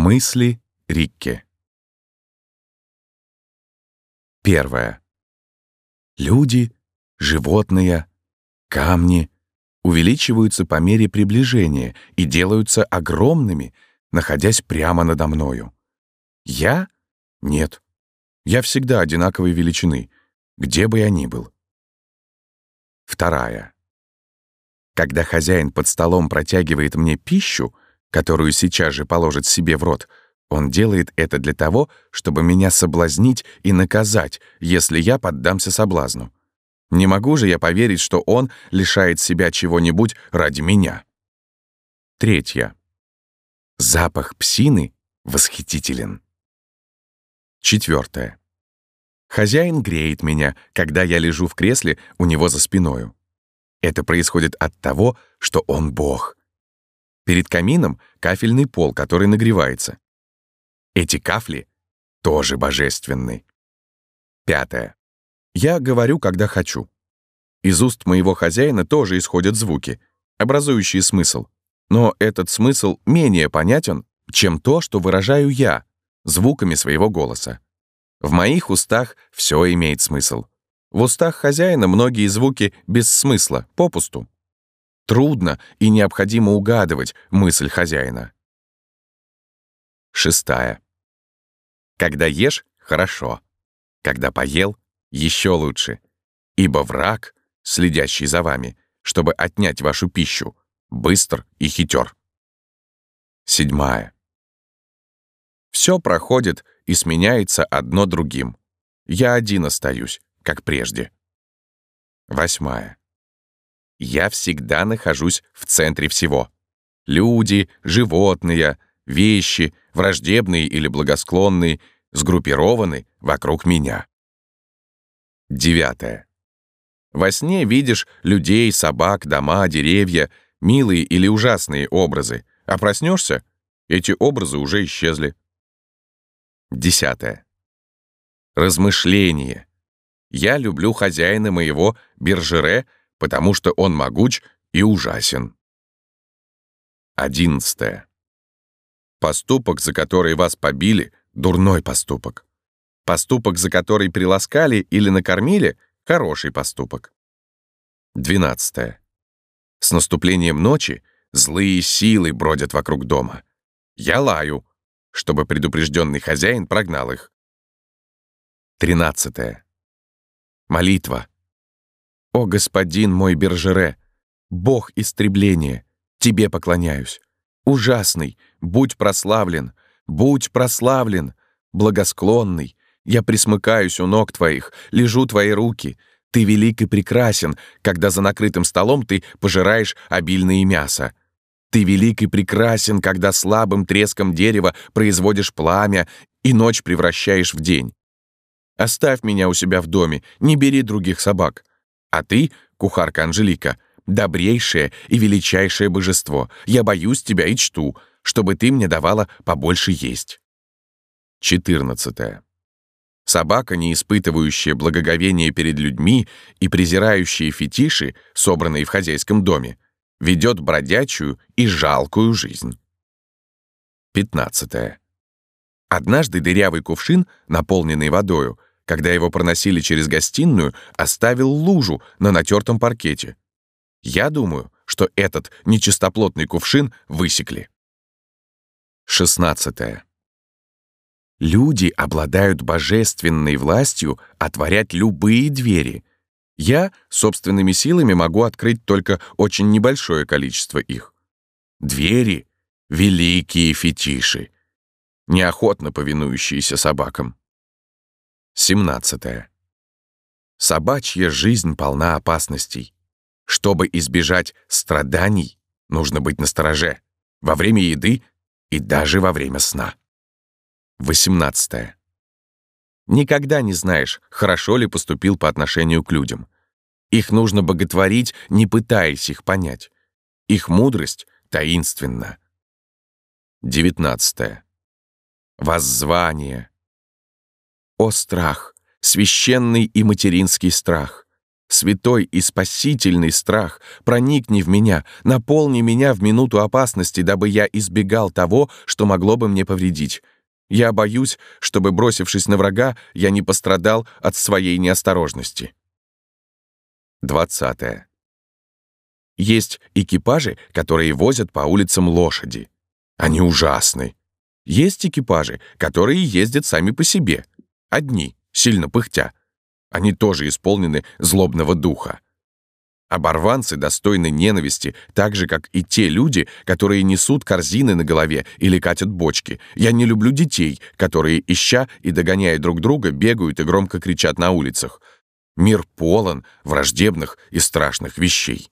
Мысли Рикке. Первое. Люди, животные, камни увеличиваются по мере приближения и делаются огромными, находясь прямо надо мною. Я? Нет. Я всегда одинаковой величины, где бы я ни был. Вторая. Когда хозяин под столом протягивает мне пищу, которую сейчас же положит себе в рот, он делает это для того, чтобы меня соблазнить и наказать, если я поддамся соблазну. Не могу же я поверить, что он лишает себя чего-нибудь ради меня. Третье. Запах псины восхитителен. Четвертое. Хозяин греет меня, когда я лежу в кресле у него за спиною. Это происходит от того, что он Бог. Перед камином кафельный пол, который нагревается. Эти кафли тоже божественны. Пятое. Я говорю, когда хочу. Из уст моего хозяина тоже исходят звуки, образующие смысл. Но этот смысл менее понятен, чем то, что выражаю я, звуками своего голоса. В моих устах все имеет смысл. В устах хозяина многие звуки без смысла, попусту. Трудно и необходимо угадывать мысль хозяина. Шестая. Когда ешь — хорошо. Когда поел — еще лучше. Ибо враг, следящий за вами, чтобы отнять вашу пищу, быстр и хитер. Седьмая. Все проходит и сменяется одно другим. Я один остаюсь, как прежде. Восьмая. Я всегда нахожусь в центре всего. Люди, животные, вещи, враждебные или благосклонные, сгруппированы вокруг меня. Девятое. Во сне видишь людей, собак, дома, деревья, милые или ужасные образы, а проснешься — эти образы уже исчезли. Десятое. Размышление. Я люблю хозяина моего Бержере — потому что он могуч и ужасен. Одиннадцатое. Поступок, за который вас побили, — дурной поступок. Поступок, за который приласкали или накормили — хороший поступок. Двенадцатое. С наступлением ночи злые силы бродят вокруг дома. Я лаю, чтобы предупрежденный хозяин прогнал их. Тринадцатое. Молитва «О, господин мой Бержере, Бог истребления, тебе поклоняюсь. Ужасный, будь прославлен, будь прославлен, благосклонный. Я присмыкаюсь у ног твоих, лежу твои руки. Ты велик и прекрасен, когда за накрытым столом ты пожираешь обильное мясо. Ты велик и прекрасен, когда слабым треском дерева производишь пламя и ночь превращаешь в день. Оставь меня у себя в доме, не бери других собак. А ты, кухарка Анжелика, добрейшее и величайшее божество. Я боюсь тебя и чту, чтобы ты мне давала побольше есть. 14. Собака, не испытывающая благоговения перед людьми и презирающая фетиши, собранные в хозяйском доме, ведет бродячую и жалкую жизнь. 15. Однажды дырявый кувшин, наполненный водою, когда его проносили через гостиную, оставил лужу на натертом паркете. Я думаю, что этот нечистоплотный кувшин высекли. 16. Люди обладают божественной властью отворять любые двери. Я собственными силами могу открыть только очень небольшое количество их. Двери — великие фетиши, неохотно повинующиеся собакам. 17. Собачья жизнь полна опасностей. Чтобы избежать страданий, нужно быть настороже во время еды и даже во время сна. 18. Никогда не знаешь, хорошо ли поступил по отношению к людям. Их нужно боготворить, не пытаясь их понять. Их мудрость таинственна. 19. Воззвание. О страх, священный и материнский страх! Святой и спасительный страх, проникни в меня, наполни меня в минуту опасности, дабы я избегал того, что могло бы мне повредить. Я боюсь, чтобы, бросившись на врага, я не пострадал от своей неосторожности. 20. Есть экипажи, которые возят по улицам лошади. Они ужасны. Есть экипажи, которые ездят сами по себе. Одни, сильно пыхтя. Они тоже исполнены злобного духа. Оборванцы достойны ненависти, так же, как и те люди, которые несут корзины на голове или катят бочки. Я не люблю детей, которые, ища и догоняя друг друга, бегают и громко кричат на улицах. Мир полон враждебных и страшных вещей.